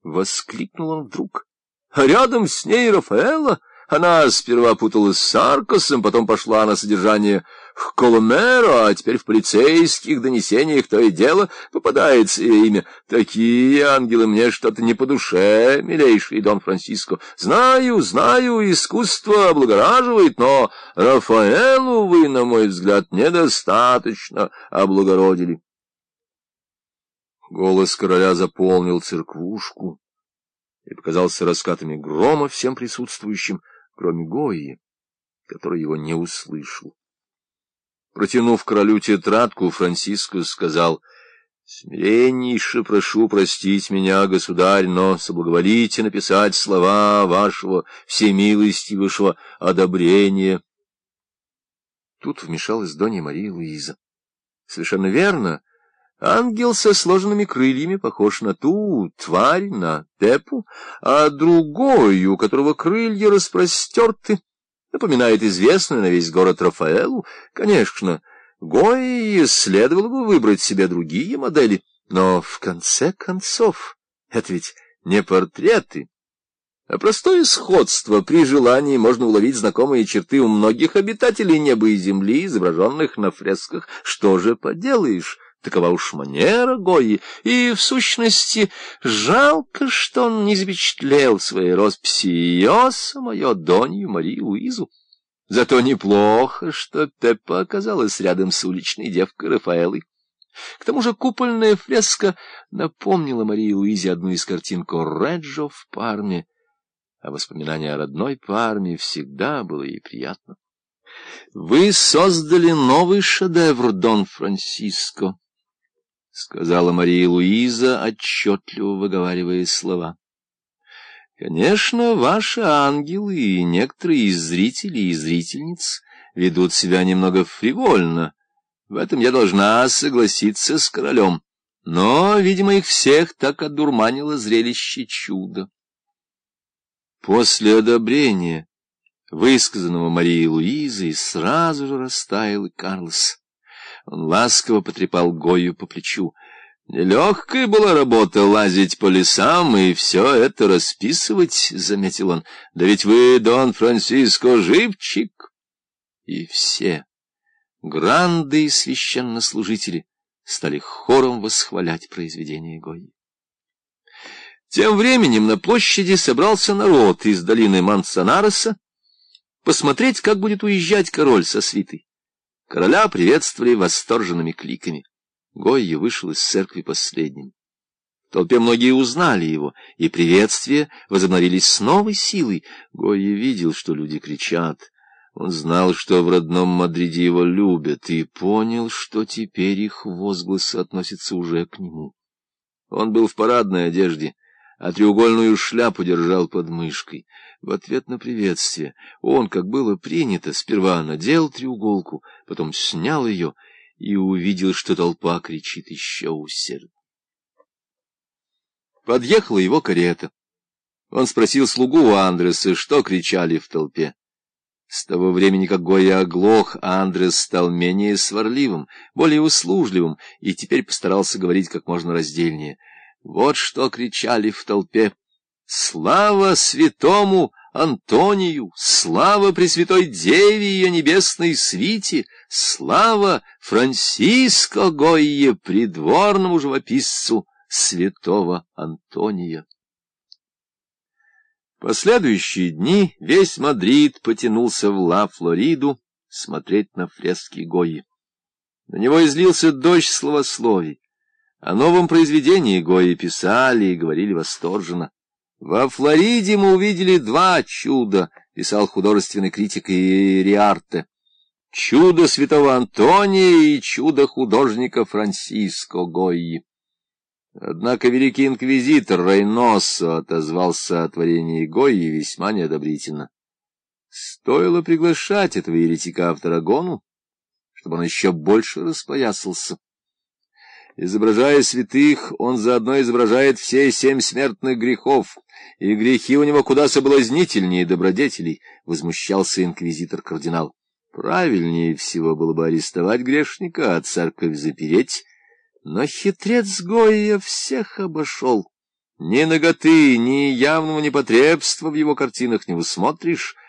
— воскликнул он вдруг. — А рядом с ней Рафаэла? Она сперва путалась с Аркосом, потом пошла на содержание к Коломеро, а теперь в полицейских донесениях то и дело попадается ее имя. Такие ангелы мне что-то не по душе, милейший Дон Франциско. Знаю, знаю, искусство облагораживает, но Рафаэлу вы, на мой взгляд, недостаточно облагородили. Голос короля заполнил церквушку и показался раскатами грома всем присутствующим, кроме Гои, который его не услышал. Протянув королю тетрадку, Франциско сказал, «Смиреннейше прошу простить меня, государь, но соблаговолите написать слова вашего всемилостивейшего одобрения». Тут вмешалась Донья Мария Луиза. «Совершенно верно». Ангел со сложенными крыльями похож на ту тварь, на Пепу, а другой, у которого крылья распростерты, напоминает известную на весь город Рафаэлу. Конечно, Гои следовало бы выбрать себе другие модели, но в конце концов это ведь не портреты, а простое сходство. При желании можно уловить знакомые черты у многих обитателей неба и земли, изображенных на фресках. Что же поделаешь? Такова уж манера Гои, и, в сущности, жалко, что он не запечатлел своей росписи ее самое Донью Марию Луизу. Зато неплохо, что Пеппа оказалась рядом с уличной девкой Рафаэлой. К тому же купольная фреска напомнила Марии Луизе одну из картин Корреджо в Парме, а воспоминание о родной Парме всегда было ей приятно. «Вы создали новый шедевр, Дон Франциско», — сказала Мария Луиза, отчетливо выговаривая слова. Конечно, ваши ангелы и некоторые из зрителей и зрительниц ведут себя немного фривольно. В этом я должна согласиться с королем. Но, видимо, их всех так одурманило зрелище чуда. После одобрения, высказанного Марией Луизой, сразу же растаял и Карлос. Он ласково потрепал Гою по плечу. Нелегкая была работа лазить по лесам и все это расписывать, — заметил он. — Да ведь вы, Дон Франциско, живчик. И все, гранды и священнослужители, стали хором восхвалять произведение Гойи. Тем временем на площади собрался народ из долины Мансонареса посмотреть, как будет уезжать король со свитой. Короля приветствовали восторженными кликами. Гойя вышел из церкви последним. В толпе многие узнали его, и приветствия возобновились с новой силой. Гойя видел, что люди кричат. Он знал, что в родном Мадриде его любят, и понял, что теперь их возгласы относятся уже к нему. Он был в парадной одежде, а треугольную шляпу держал под мышкой. В ответ на приветствие он, как было принято, сперва надел треуголку, потом снял ее и увидел, что толпа кричит еще усердно. Подъехала его карета. Он спросил слугу Андреса, что кричали в толпе. С того времени, как Гоя оглох, Андрес стал менее сварливым, более услужливым, и теперь постарался говорить как можно раздельнее. Вот что кричали в толпе. «Слава святому Антонию! Слава Пресвятой Деве и ее небесной свите! Слава Франциско Гойе, придворному живописцу святого Антония! Последующие дни весь Мадрид потянулся в Ла-Флориду смотреть на фрески Гойи. На него излился дождь словословий. О новом произведении Гои писали и говорили восторженно. «Во Флориде мы увидели два чуда», — писал художественный критик Ириарте. «Чудо святого Антония и чудо художника Франсиско Гойи». Однако великий инквизитор Рейносо отозвался о творении Гойи весьма неодобрительно. Стоило приглашать этого еретика в Тарагону, чтобы он еще больше распоясался. Изображая святых, он заодно изображает все семь смертных грехов, и грехи у него куда соблазнительнее добродетелей, — возмущался инквизитор-кардинал. Правильнее всего было бы арестовать грешника, а церковь запереть, но хитрец Гойя всех обошел. Ни ноготы, ни явного непотребства в его картинах не усмотришь,